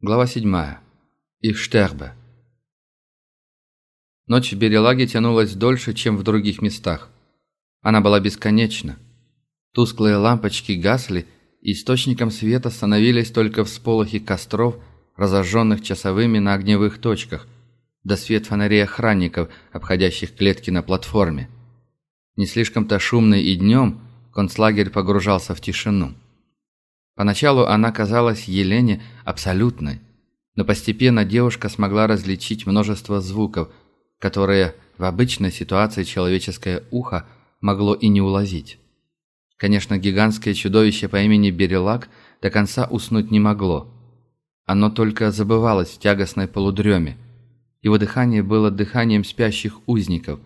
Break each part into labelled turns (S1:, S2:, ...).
S1: Глава 7. Их штербе. Ночь в Берелаге тянулась дольше, чем в других местах. Она была бесконечна. Тусклые лампочки гасли, и источником света становились только всполохи костров, разожженных часовыми на огневых точках, да свет фонарей охранников, обходящих клетки на платформе. Не слишком-то шумный и днем, концлагерь погружался в тишину. Поначалу она казалась Елене абсолютной, но постепенно девушка смогла различить множество звуков, которые в обычной ситуации человеческое ухо могло и не уловить. Конечно, гигантское чудовище по имени Берелак до конца уснуть не могло. Оно только забывалось в тягостной полудреме. Его дыхание было дыханием спящих узников,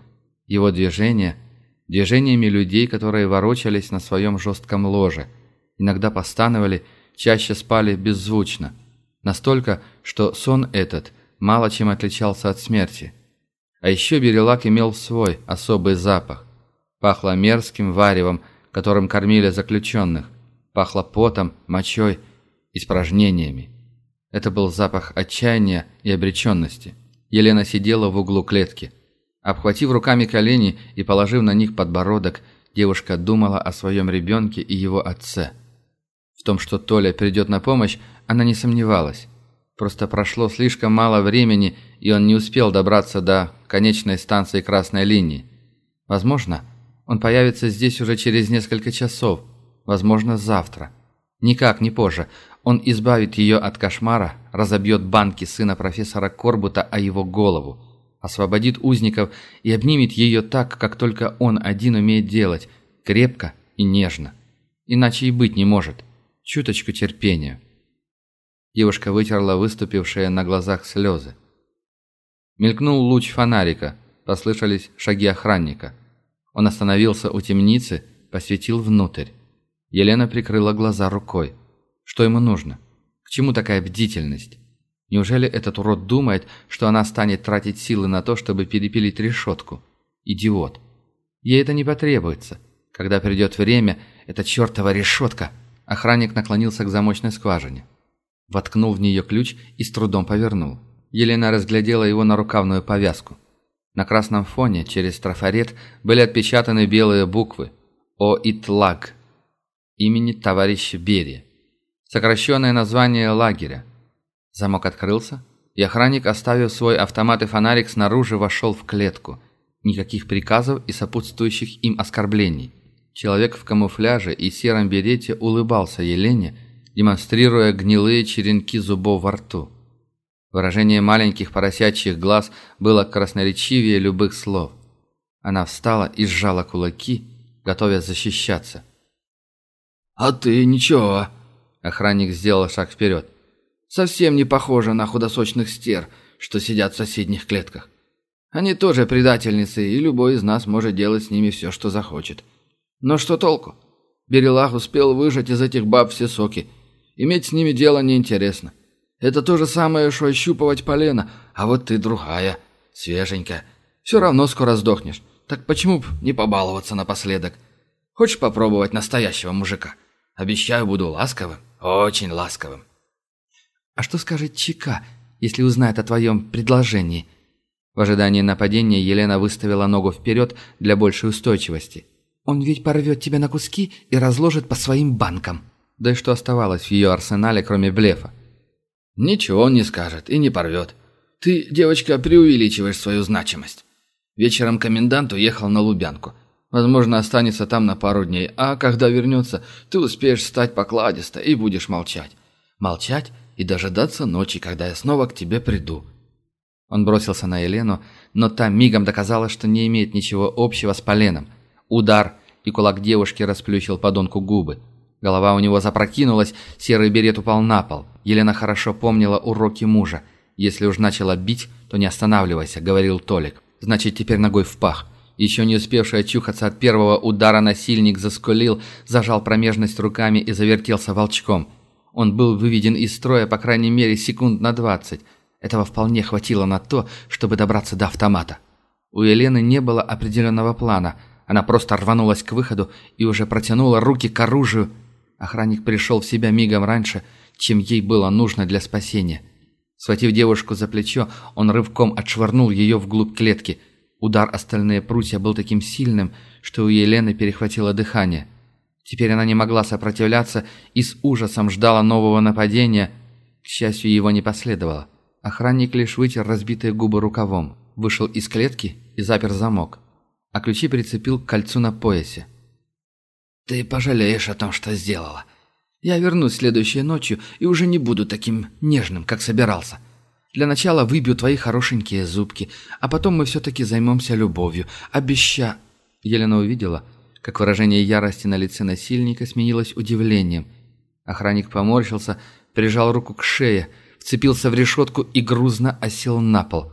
S1: его движения – движениями людей, которые ворочались на своем жестком ложе – иногда постановали, чаще спали беззвучно. Настолько, что сон этот мало чем отличался от смерти. А еще Берелак имел свой особый запах. Пахло мерзким варевом, которым кормили заключенных. Пахло потом, мочой, испражнениями. Это был запах отчаяния и обреченности. Елена сидела в углу клетки. Обхватив руками колени и положив на них подбородок, девушка думала о своем ребенке и его отце – в том, что Толя придет на помощь, она не сомневалась. Просто прошло слишком мало времени, и он не успел добраться до конечной станции красной линии. Возможно, он появится здесь уже через несколько часов, возможно, завтра. Никак не позже. Он избавит ее от кошмара, разобьет банки сына профессора Корбута о его голову, освободит узников и обнимет ее так, как только он один умеет делать, крепко и нежно. Иначе и быть не может. Чуточку терпения. Девушка вытерла выступившие на глазах слезы. Мелькнул луч фонарика, послышались шаги охранника. Он остановился у темницы, посветил внутрь. Елена прикрыла глаза рукой. Что ему нужно? К чему такая бдительность? Неужели этот урод думает, что она станет тратить силы на то, чтобы перепилить решетку? Идиот. Ей это не потребуется. Когда придет время, эта чертова решетка Охранник наклонился к замочной скважине. Воткнул в нее ключ и с трудом повернул. Елена разглядела его на рукавную повязку. На красном фоне через трафарет были отпечатаны белые буквы «О Итлаг» имени товарища Берия. Сокращенное название лагеря. Замок открылся, и охранник, оставив свой автомат и фонарик снаружи, вошел в клетку. Никаких приказов и сопутствующих им оскорблений. Человек в камуфляже и сером берете улыбался Елене, демонстрируя гнилые черенки зубов во рту. Выражение маленьких поросячьих глаз было красноречивее любых слов. Она встала и сжала кулаки, готовясь защищаться.
S2: «А ты ничего», —
S1: охранник сделал шаг вперед.
S2: «Совсем не похоже на худосочных стер, что сидят в соседних клетках. Они тоже предательницы, и любой из нас может делать с ними все, что захочет. Но что толку? Берелах успел выжать из этих баб все соки. Иметь с ними дело неинтересно. Это то же самое, что ощупывать полено, а вот ты другая, свеженькая. Все равно скоро сдохнешь. Так почему б не побаловаться напоследок? Хочешь попробовать настоящего мужика? Обещаю, буду ласковым, очень ласковым.
S1: А что скажет Чика, если узнает о твоем предложении? В ожидании нападения Елена выставила ногу вперед для большей устойчивости. Он ведь порвет тебя на куски и разложит по своим банкам. Да и что оставалось в ее арсенале, кроме блефа?
S2: Ничего он не скажет и не порвет. Ты, девочка, преувеличиваешь свою значимость. Вечером комендант уехал на Лубянку. Возможно, останется там на пару дней, а когда вернется, ты успеешь стать покладисто и будешь молчать. Молчать и дожидаться ночи, когда я снова к тебе приду.
S1: Он бросился на Елену, но та мигом доказала, что не имеет ничего общего с Поленом – Удар, и кулак девушки расплющил подонку губы. Голова у него запрокинулась, серый берет упал на пол. Елена хорошо помнила уроки мужа. «Если уж начала бить, то не останавливайся», — говорил Толик. «Значит, теперь ногой в пах». Еще не успевший очухаться от первого удара насильник заскулил, зажал промежность руками и завертелся волчком. Он был выведен из строя по крайней мере секунд на двадцать. Этого вполне хватило на то, чтобы добраться до автомата. У Елены не было определенного плана — она просто рванулась к выходу и уже протянула руки к оружию. Охранник пришел в себя мигом раньше, чем ей было нужно для спасения. Схватив девушку за плечо, он рывком отшвырнул ее вглубь клетки. Удар остальные прутья был таким сильным, что у Елены перехватило дыхание. Теперь она не могла сопротивляться и с ужасом ждала нового нападения. К счастью, его не последовало. Охранник лишь вытер разбитые губы рукавом, вышел из клетки и запер замок, а ключи прицепил к кольцу на поясе.
S2: «Ты пожалеешь о том, что сделала. Я вернусь следующей ночью и уже не буду таким нежным, как собирался. Для начала выбью твои хорошенькие зубки, а потом мы все-таки займемся любовью. Обеща...»
S1: Елена увидела, как выражение ярости на лице насильника сменилось удивлением. Охранник поморщился, прижал руку к шее, вцепился в решетку и грузно осел на пол.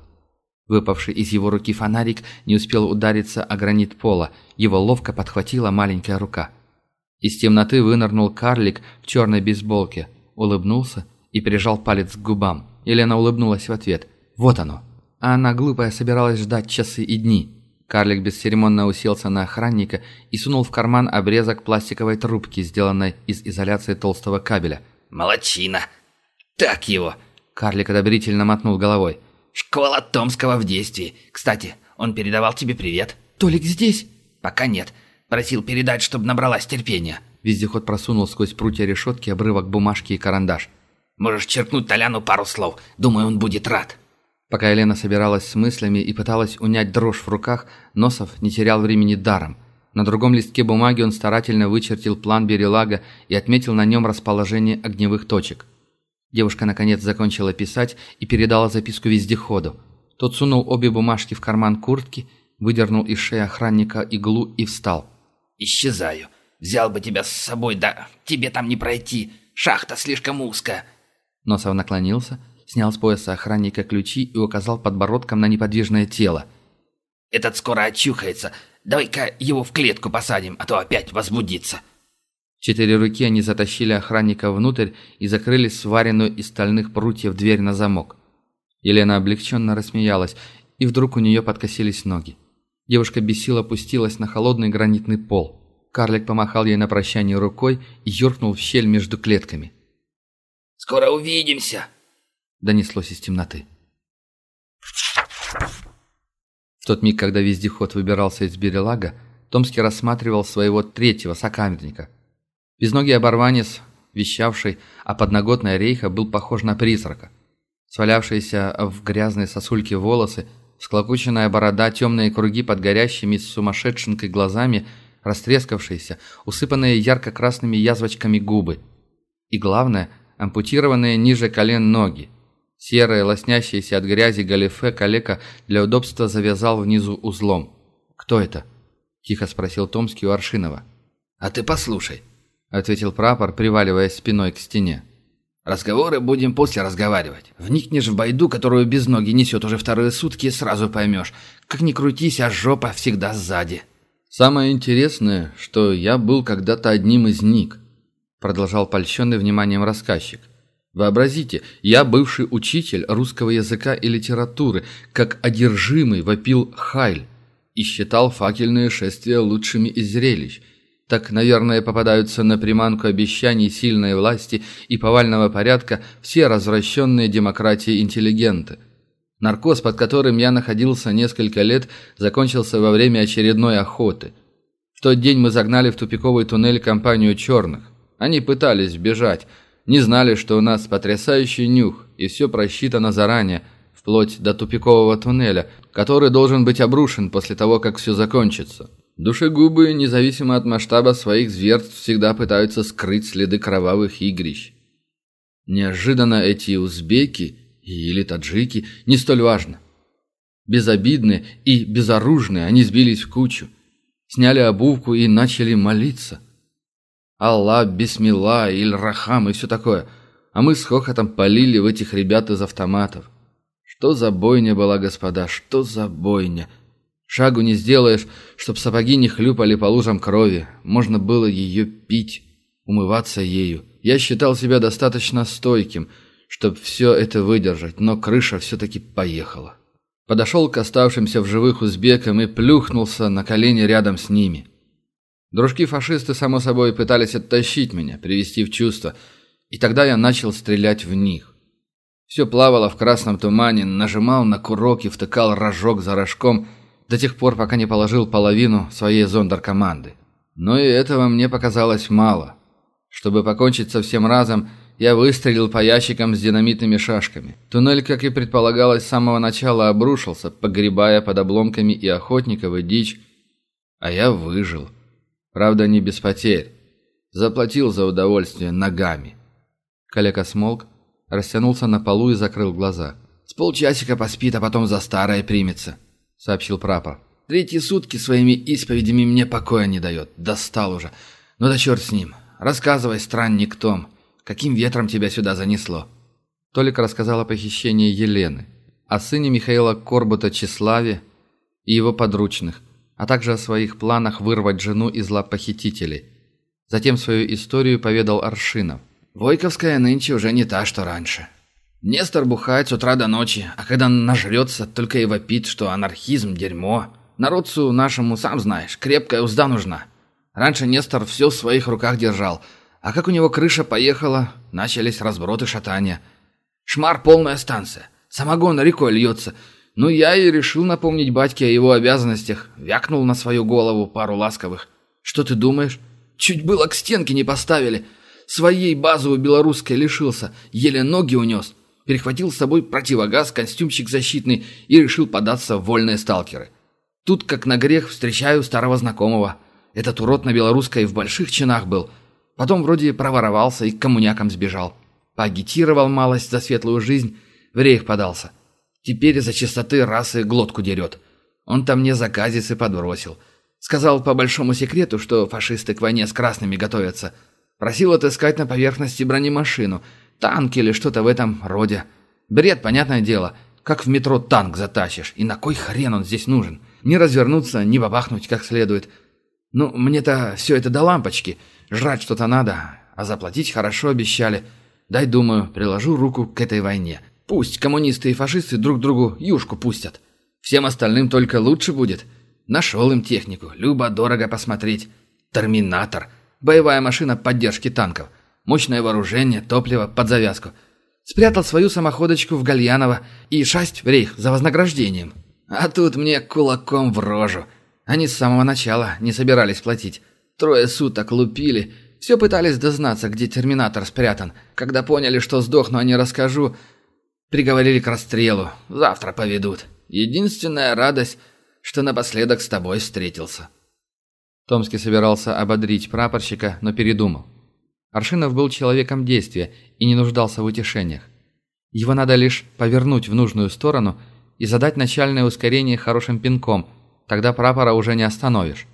S1: Выпавший из его руки фонарик не успел удариться о гранит пола, его ловко подхватила маленькая рука. Из темноты вынырнул карлик в черной бейсболке, улыбнулся и прижал палец к губам. Елена улыбнулась в ответ. «Вот оно!» А она, глупая, собиралась ждать часы и дни. Карлик бесцеремонно уселся на охранника и сунул в карман обрезок пластиковой трубки, сделанной из изоляции толстого кабеля.
S2: «Молодчина!» «Так его!»
S1: Карлик одобрительно мотнул головой.
S2: «Школа Томского в действии. Кстати, он передавал тебе привет».
S1: «Толик здесь?»
S2: «Пока нет. Просил передать, чтобы набралась терпения».
S1: Вездеход просунул сквозь прутья решетки обрывок бумажки и карандаш.
S2: «Можешь черкнуть Толяну пару слов. Думаю, он будет рад».
S1: Пока Елена собиралась с мыслями и пыталась унять дрожь в руках, Носов не терял времени даром. На другом листке бумаги он старательно вычертил план Берелага и отметил на нем расположение огневых точек. Девушка наконец закончила писать и передала записку вездеходу. Тот сунул обе бумажки в карман куртки, выдернул из шеи охранника иглу и встал.
S2: «Исчезаю. Взял бы тебя с собой, да тебе там не пройти. Шахта слишком узкая».
S1: Носов наклонился, снял с пояса охранника ключи и указал подбородком на неподвижное тело.
S2: «Этот скоро очухается. Давай-ка его в клетку посадим, а то опять возбудится».
S1: Четыре руки они затащили охранника внутрь и закрыли сваренную из стальных прутьев дверь на замок. Елена облегченно рассмеялась, и вдруг у нее подкосились ноги. Девушка без сил опустилась на холодный гранитный пол. Карлик помахал ей на прощание рукой и юркнул в щель между клетками.
S2: «Скоро увидимся!»
S1: – донеслось из темноты. В тот миг, когда вездеход выбирался из Берелага, Томский рассматривал своего третьего сокамерника – Безногий оборванец, вещавший о подноготной рейха, был похож на призрака. Свалявшиеся в грязные сосульки волосы, склокоченная борода, темные круги под горящими с сумасшедшенкой глазами, растрескавшиеся, усыпанные ярко-красными язвочками губы. И главное, ампутированные ниже колен ноги. Серые, лоснящиеся от грязи галифе калека для удобства завязал внизу узлом. «Кто это?» – тихо спросил Томский у Аршинова.
S2: «А ты послушай», —
S1: ответил прапор, приваливаясь спиной к стене.
S2: «Разговоры будем после разговаривать. Вникнешь в байду, которую без ноги несет уже вторые сутки, сразу поймешь. Как ни крутись, а жопа всегда сзади».
S1: «Самое интересное, что я был когда-то одним из них», — продолжал польщенный вниманием рассказчик. «Вообразите, я бывший учитель русского языка и литературы, как одержимый вопил Хайль и считал факельные шествия лучшими из зрелищ» Так, наверное, попадаются на приманку обещаний сильной власти и повального порядка все развращенные демократии интеллигенты. Наркоз, под которым я находился несколько лет, закончился во время очередной охоты. В тот день мы загнали в тупиковый туннель компанию черных. Они пытались бежать, не знали, что у нас потрясающий нюх, и все просчитано заранее, вплоть до тупикового туннеля, который должен быть обрушен после того, как все закончится. Душегубы, независимо от масштаба своих зверств, всегда пытаются скрыть следы кровавых игрищ. Неожиданно эти узбеки или таджики не столь важно. Безобидные и безоружные они сбились в кучу, сняли обувку и начали молиться. Аллах, Бисмилла, Иль-Рахам и все такое. А мы с хохотом полили в этих ребят из автоматов. Что за бойня была, господа, что за бойня? Шагу не сделаешь, чтоб сапоги не хлюпали по лужам крови. Можно было ее пить, умываться ею. Я считал себя достаточно стойким, чтобы все это выдержать, но крыша все-таки поехала. Подошел к оставшимся в живых узбекам и плюхнулся на колени рядом с ними. Дружки-фашисты, само собой, пытались оттащить меня, привести в чувство.
S2: И тогда я начал стрелять в них. Все плавало в красном тумане, нажимал на курок и втыкал рожок за рожком до тех пор, пока не положил половину своей зондеркоманды. Но и этого мне показалось мало. Чтобы покончить со всем разом, я выстрелил по ящикам с динамитными шашками. Туннель, как и предполагалось, с самого начала обрушился, погребая под обломками и охотников, и дичь. А я выжил. Правда, не без потерь. Заплатил за удовольствие ногами. Коллега смолк, растянулся на полу и закрыл глаза. «С полчасика поспит, а потом за старое примется», — сообщил прапор. «Третьи сутки своими исповедями мне покоя не дает. Достал уже. Ну да черт с ним. Рассказывай, странник Том, каким ветром тебя сюда занесло?»
S1: Толик рассказал о похищении Елены, о сыне Михаила Корбута Чеславе и его подручных, а также о своих планах вырвать жену из лап похитителей. Затем свою историю поведал Аршинов.
S2: Войковская нынче уже не та, что раньше. Нестор бухает с утра до ночи, а когда нажрется, только и вопит, что анархизм – дерьмо. Народцу нашему, сам знаешь, крепкая узда нужна. Раньше Нестор все в своих руках держал, а как у него крыша поехала, начались разброты шатания. Шмар – полная станция, самогон рекой льется. Ну, я и решил напомнить батьке о его обязанностях, вякнул на свою голову пару ласковых. Что ты думаешь? Чуть было к стенке не поставили – Своей базовой белорусской лишился, еле ноги унес. Перехватил с собой противогаз, костюмчик защитный и решил податься в вольные сталкеры. Тут, как на грех, встречаю старого знакомого. Этот урод на белорусской в больших чинах был. Потом вроде проворовался и к коммунякам сбежал. Поагитировал малость за светлую жизнь, в рейх подался. Теперь за чистоты расы глотку дерет. Он там мне заказец и подбросил. Сказал по большому секрету, что фашисты к войне с красными готовятся – Просил отыскать на поверхности бронемашину, танк или что-то в этом роде. Бред, понятное дело. Как в метро танк затащишь? И на кой хрен он здесь нужен? Не развернуться, не бабахнуть как следует. Ну, мне-то все это до лампочки. Жрать что-то надо, а заплатить хорошо обещали. Дай, думаю, приложу руку к этой войне. Пусть коммунисты и фашисты друг другу юшку пустят. Всем остальным только лучше будет. Нашел им технику, любо-дорого посмотреть. Терминатор — боевая машина поддержки танков, мощное вооружение, топливо под завязку. Спрятал свою самоходочку в Гальяново и шасть в рейх за вознаграждением. А тут мне кулаком в рожу. Они с самого начала не собирались платить. Трое суток лупили, все пытались дознаться, где терминатор спрятан. Когда поняли, что сдохну, а не расскажу, приговорили к расстрелу. Завтра поведут. Единственная радость, что напоследок с тобой встретился.
S1: Томский собирался ободрить прапорщика, но передумал. Аршинов был человеком действия и не нуждался в утешениях. Его надо лишь повернуть в нужную сторону и задать начальное ускорение хорошим пинком, тогда прапора уже не остановишь.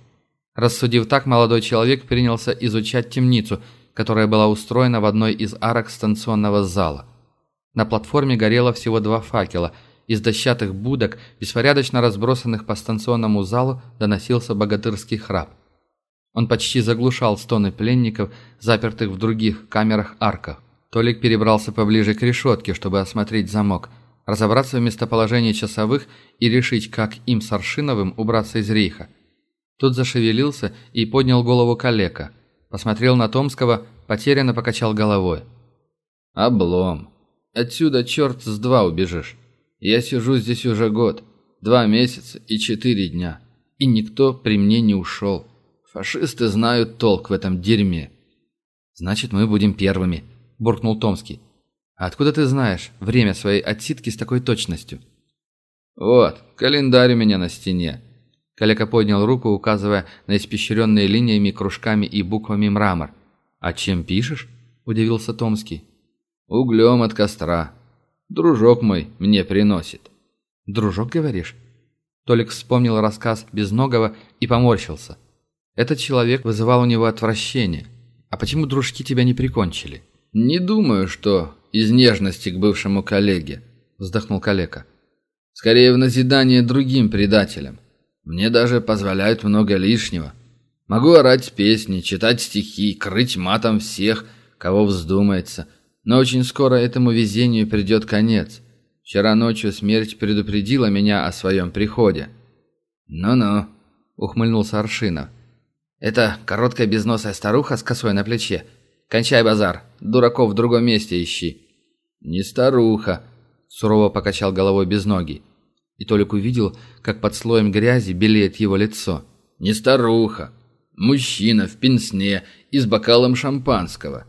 S1: Рассудив так, молодой человек принялся изучать темницу, которая была устроена в одной из арок станционного зала. На платформе горело всего два факела. Из дощатых будок, беспорядочно разбросанных по станционному залу, доносился богатырский храп. Он почти заглушал стоны пленников, запертых в других камерах-арках. Толик перебрался поближе к решетке, чтобы осмотреть замок, разобраться в местоположении часовых и решить, как им с Аршиновым убраться из рейха. Тут зашевелился и поднял голову калека. Посмотрел на Томского, потерянно покачал головой.
S2: «Облом. Отсюда черт с два убежишь. Я сижу здесь уже год, два месяца и четыре дня, и никто при мне не ушел». Фашисты знают толк в этом дерьме.
S1: Значит, мы будем первыми, буркнул Томский. А откуда ты знаешь время своей отсидки с такой точностью?
S2: Вот, календарь у меня на стене. Калека поднял руку, указывая на испещренные линиями, кружками и буквами мрамор.
S1: «А чем пишешь?» – удивился Томский.
S2: «Углем от костра. Дружок мой мне приносит».
S1: «Дружок, говоришь?» Толик вспомнил рассказ Безногого и поморщился – этот человек вызывал у него отвращение. А почему дружки тебя не прикончили?
S2: Не думаю, что из нежности к бывшему коллеге, вздохнул коллега. Скорее в назидание другим предателям. Мне даже позволяют много лишнего. Могу орать песни, читать стихи, крыть матом всех, кого вздумается. Но очень скоро этому везению придет конец. Вчера ночью смерть предупредила меня о своем приходе. «Ну-ну», — ухмыльнулся Аршинов. Это короткая безносая старуха с косой на плече. Кончай базар. Дураков в другом месте ищи».
S1: «Не старуха», — сурово покачал головой безногий. И Толик увидел, как под слоем грязи белеет его лицо. «Не старуха. Мужчина в пенсне и с бокалом шампанского».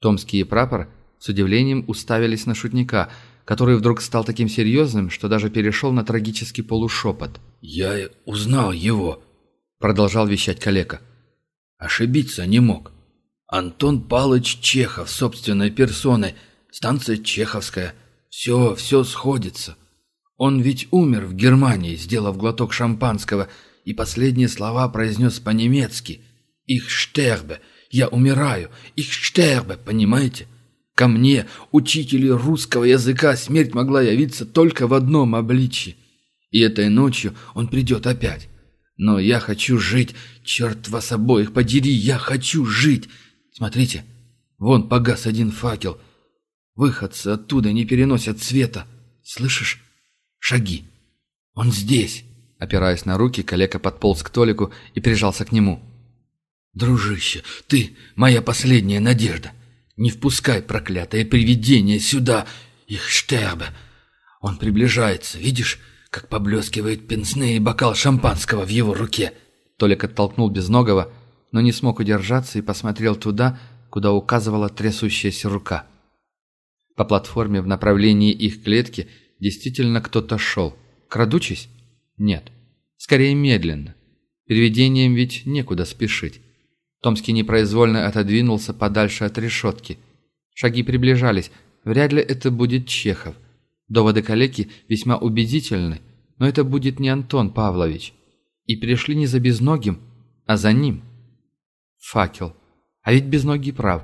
S1: Томский и прапор с удивлением уставились на шутника, который вдруг стал таким серьезным, что даже перешел на трагический полушепот.
S2: «Я узнал его», — продолжал вещать калека. «Ошибиться не мог. Антон Палыч Чехов собственной персоной, станция Чеховская. Все, все сходится. Он ведь умер в Германии, сделав глоток шампанского, и последние слова произнес по-немецки. «Их штербе! Я умираю! Их штербе!» Понимаете? Ко мне, учителю русского языка, смерть могла явиться только в одном обличье. И этой ночью он придет опять. Но я хочу жить, черт вас обоих подери, я хочу жить. Смотрите, вон погас один факел. Выходцы оттуда не переносят света. Слышишь? Шаги. Он здесь.
S1: Опираясь на руки, калека подполз к Толику и прижался к нему.
S2: «Дружище, ты моя последняя надежда. Не впускай проклятое привидение сюда, их штербе. Он приближается, видишь, как поблескивает пенсне и бокал шампанского в его руке».
S1: Толик оттолкнул Безногого, но не смог удержаться и посмотрел туда, куда указывала трясущаяся рука. По платформе в направлении их клетки – Действительно кто-то шел. Крадучись? Нет. Скорее медленно. Переведением ведь некуда спешить. Томский непроизвольно отодвинулся подальше от решетки. Шаги приближались. Вряд ли это будет Чехов. Доводы калеки весьма убедительны, но это будет не Антон Павлович. И пришли не за безногим, а за ним. Факел. А ведь безногий прав.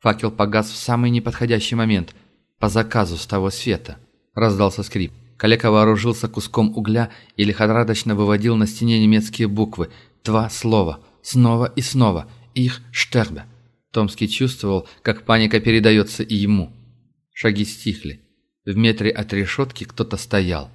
S1: Факел погас в самый неподходящий момент, по заказу с того света. Раздался скрип. Калека вооружился куском угля и лихорадочно выводил на стене немецкие буквы. Два слова. Снова и снова. Их штербе. Томский чувствовал, как паника передается и ему. Шаги стихли. В метре от решетки кто-то стоял.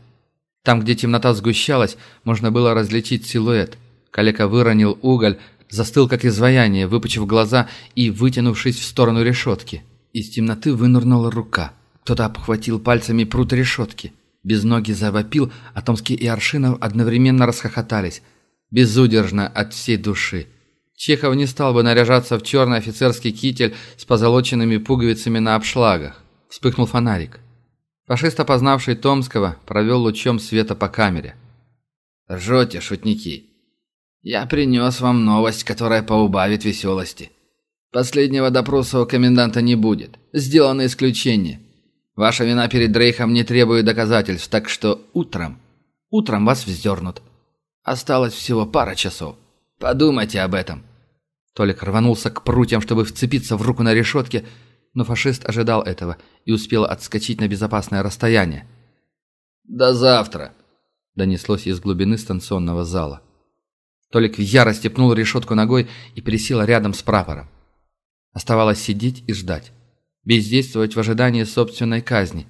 S1: Там, где темнота сгущалась, можно было различить силуэт. Калека выронил уголь, застыл как изваяние, выпучив глаза и вытянувшись в сторону решетки. Из темноты вынырнула рука – кто-то обхватил пальцами прут решетки. Без ноги завопил, а Томский и Аршинов одновременно расхохотались. Безудержно от всей души. Чехов не стал бы наряжаться в черный офицерский китель с позолоченными пуговицами на обшлагах. Вспыхнул фонарик. Фашист, опознавший Томского, провел лучом света по камере.
S2: «Ржете, шутники. Я принес вам новость, которая поубавит веселости. Последнего допроса у коменданта не будет. Сделано исключение. Ваша вина перед Дрейхом не требует доказательств, так что утром, утром вас вздернут. Осталось всего пара часов. Подумайте об этом».
S1: Толик рванулся к прутьям, чтобы вцепиться в руку на решетке, но фашист ожидал этого и успел отскочить на безопасное расстояние.
S2: «До завтра!»
S1: – донеслось из глубины станционного зала. Толик в ярости пнул решетку ногой и присел рядом с прапором. Оставалось сидеть и ждать бездействовать в ожидании собственной казни.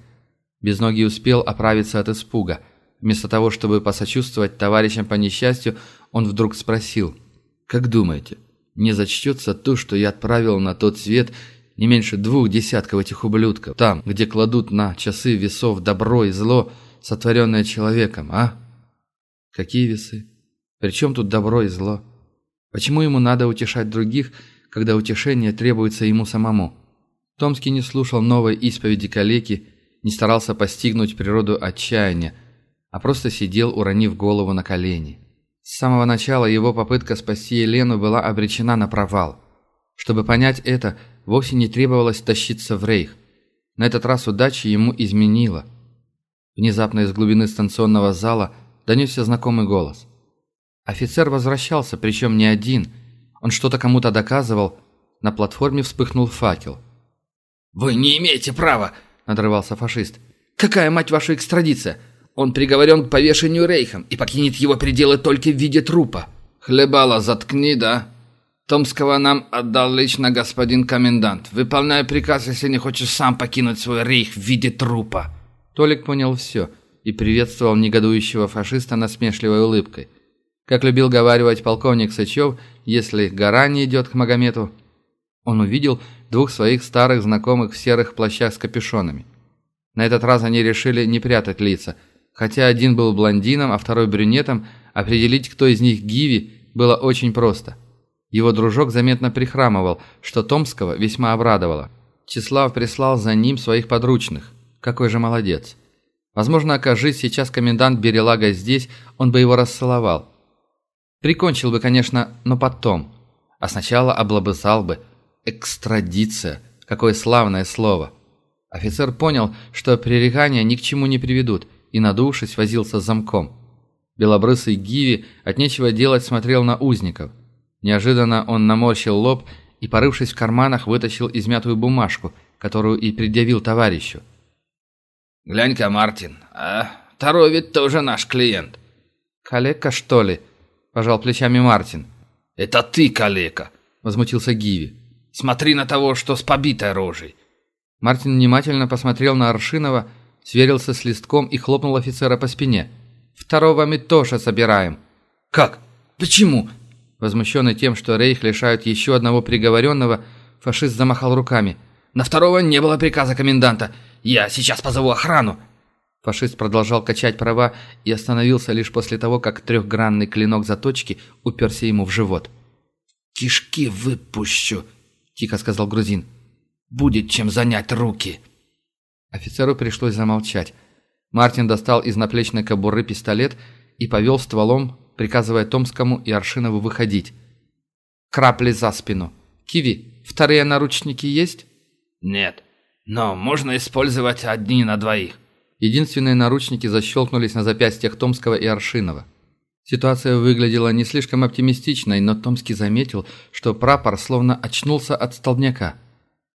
S1: Безногий успел оправиться от испуга. Вместо того, чтобы посочувствовать товарищам по несчастью, он вдруг спросил, «Как думаете, не зачтется то, что я отправил на тот свет не меньше двух десятков этих ублюдков, там, где кладут на часы весов добро и зло, сотворенное человеком, а?» «Какие весы? Причем тут добро и зло? Почему ему надо утешать других, когда утешение требуется ему самому?» Томский не слушал новой исповеди калеки, не старался постигнуть природу отчаяния, а просто сидел, уронив голову на колени. С самого начала его попытка спасти Елену была обречена на провал. Чтобы понять это, вовсе не требовалось тащиться в рейх. На этот раз удача ему изменила. Внезапно из глубины станционного зала донесся знакомый голос. Офицер возвращался, причем не один. Он что-то кому-то доказывал. На платформе вспыхнул факел –
S2: «Вы не имеете права!» – надрывался фашист. «Какая, мать ваша, экстрадиция? Он приговорен к повешению рейхом и покинет его пределы только в виде трупа». «Хлебало, заткни, да? Томского нам отдал лично господин комендант. Выполняй приказ, если не хочешь сам покинуть свой рейх в виде трупа».
S1: Толик понял все и приветствовал негодующего фашиста насмешливой улыбкой. Как любил говаривать полковник Сычев, если гора не идет к Магомету, он увидел, двух своих старых знакомых в серых плащах с капюшонами. На этот раз они решили не прятать лица. Хотя один был блондином, а второй брюнетом, определить, кто из них Гиви, было очень просто. Его дружок заметно прихрамывал, что Томского весьма обрадовало. Числав прислал за ним своих подручных. Какой же молодец. Возможно, окажись сейчас комендант Берелага здесь, он бы его расцеловал. Прикончил бы, конечно, но потом. А сначала облобызал бы. Экстрадиция. Какое славное слово. Офицер понял, что пререкания ни к чему не приведут, и, надувшись, возился с замком. Белобрысый Гиви от нечего делать смотрел на узников. Неожиданно он наморщил лоб и, порывшись в карманах, вытащил измятую бумажку, которую и предъявил товарищу.
S2: «Глянь-ка, Мартин, а второй ведь тоже наш клиент».
S1: «Калека, что ли?» – пожал плечами Мартин.
S2: «Это ты, калека!»
S1: – возмутился Гиви.
S2: «Смотри на того, что с побитой рожей!»
S1: Мартин внимательно посмотрел на Аршинова, сверился с листком и хлопнул офицера по спине. «Второго мы тоже собираем».
S2: «Как? Почему?»
S1: Возмущенный тем, что Рейх лишают еще одного приговоренного, фашист замахал руками.
S2: «На второго не было приказа коменданта. Я сейчас позову охрану!»
S1: Фашист продолжал качать права и остановился лишь после того, как трехгранный клинок заточки уперся ему в живот.
S2: «Кишки выпущу!» – тихо сказал грузин. «Будет чем занять руки!»
S1: Офицеру пришлось замолчать. Мартин достал из наплечной кобуры пистолет и повел стволом, приказывая Томскому и Аршинову выходить. «Крапли за спину! Киви, вторые наручники есть?»
S2: «Нет», но можно использовать одни на двоих.
S1: Единственные наручники защелкнулись на запястьях Томского и Аршинова. Ситуация выглядела не слишком оптимистичной, но Томский заметил, что прапор словно очнулся от столбняка.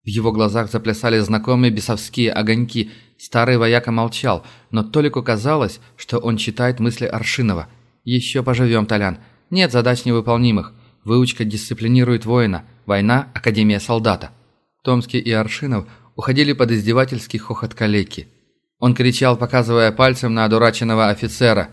S1: В его глазах заплясали знакомые бесовские огоньки. Старый вояка молчал, но Толику казалось, что он читает мысли Аршинова. «Еще поживем, Толян. Нет задач невыполнимых. Выучка дисциплинирует воина. Война – Академия солдата». Томский и Аршинов – уходили под издевательский хохот калеки. Он кричал, показывая пальцем на одураченного офицера.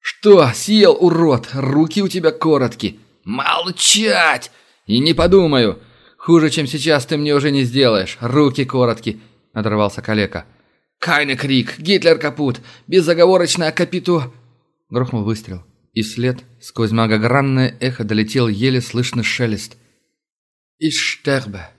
S2: «Что, съел, урод? Руки у тебя короткие!» «Молчать!» «И не подумаю! Хуже, чем сейчас, ты мне уже не сделаешь. Руки короткие!» – надрывался калека. «Кайне крик! Гитлер капут! Безоговорочная капиту!»
S1: Грохнул выстрел. И вслед, сквозь многогранное эхо, долетел еле слышный шелест.
S2: «Ich sterbe!»